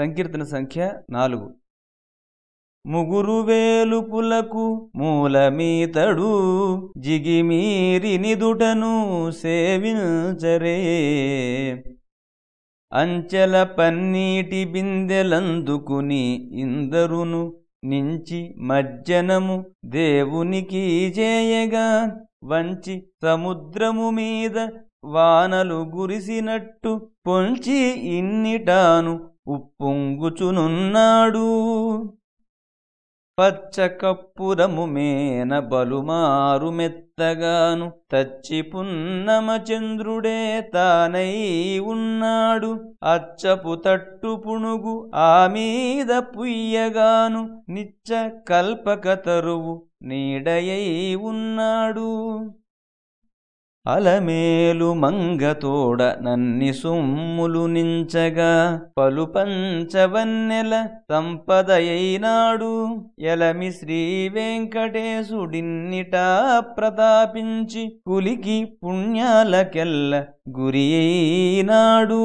సంకీర్తన సంఖ్య నాలుగు. ముగురు వేలుపులకు మూలమీతడు జిగిమీరి నిదుటను సేవించరే. అంచెల పన్నీటి బిందెలందుకుని ఇందరును నించి మజ్జనము దేవునికి చేయగా వంచి సముద్రము మీద వానలు గురిసినట్టు పొంచి ఇన్నిటాను ఉప్పొంగుచునున్నాడు. పచ్చ కప్పురము మేన బలుమారు మెత్తగాను తచ్చి పున్నమచంద్రుడే తానై ఉన్నాడు. అచ్చపు తట్టు పుణుగు ఆ మీద పుయ్యగాను నిచ్చ కల్పక తరువు నీడయై ఉన్నాడు. అలమేలు మంగతోడ నన్ని సొమ్ములు నించగా పలుపంచవన్నెల సంపదయైనాడు. ఎలమి శ్రీ వెంకటేశుడిన్నిటా ప్రతాపించి కులికి పుణ్యాలకెల్ల గురి అయినాడు.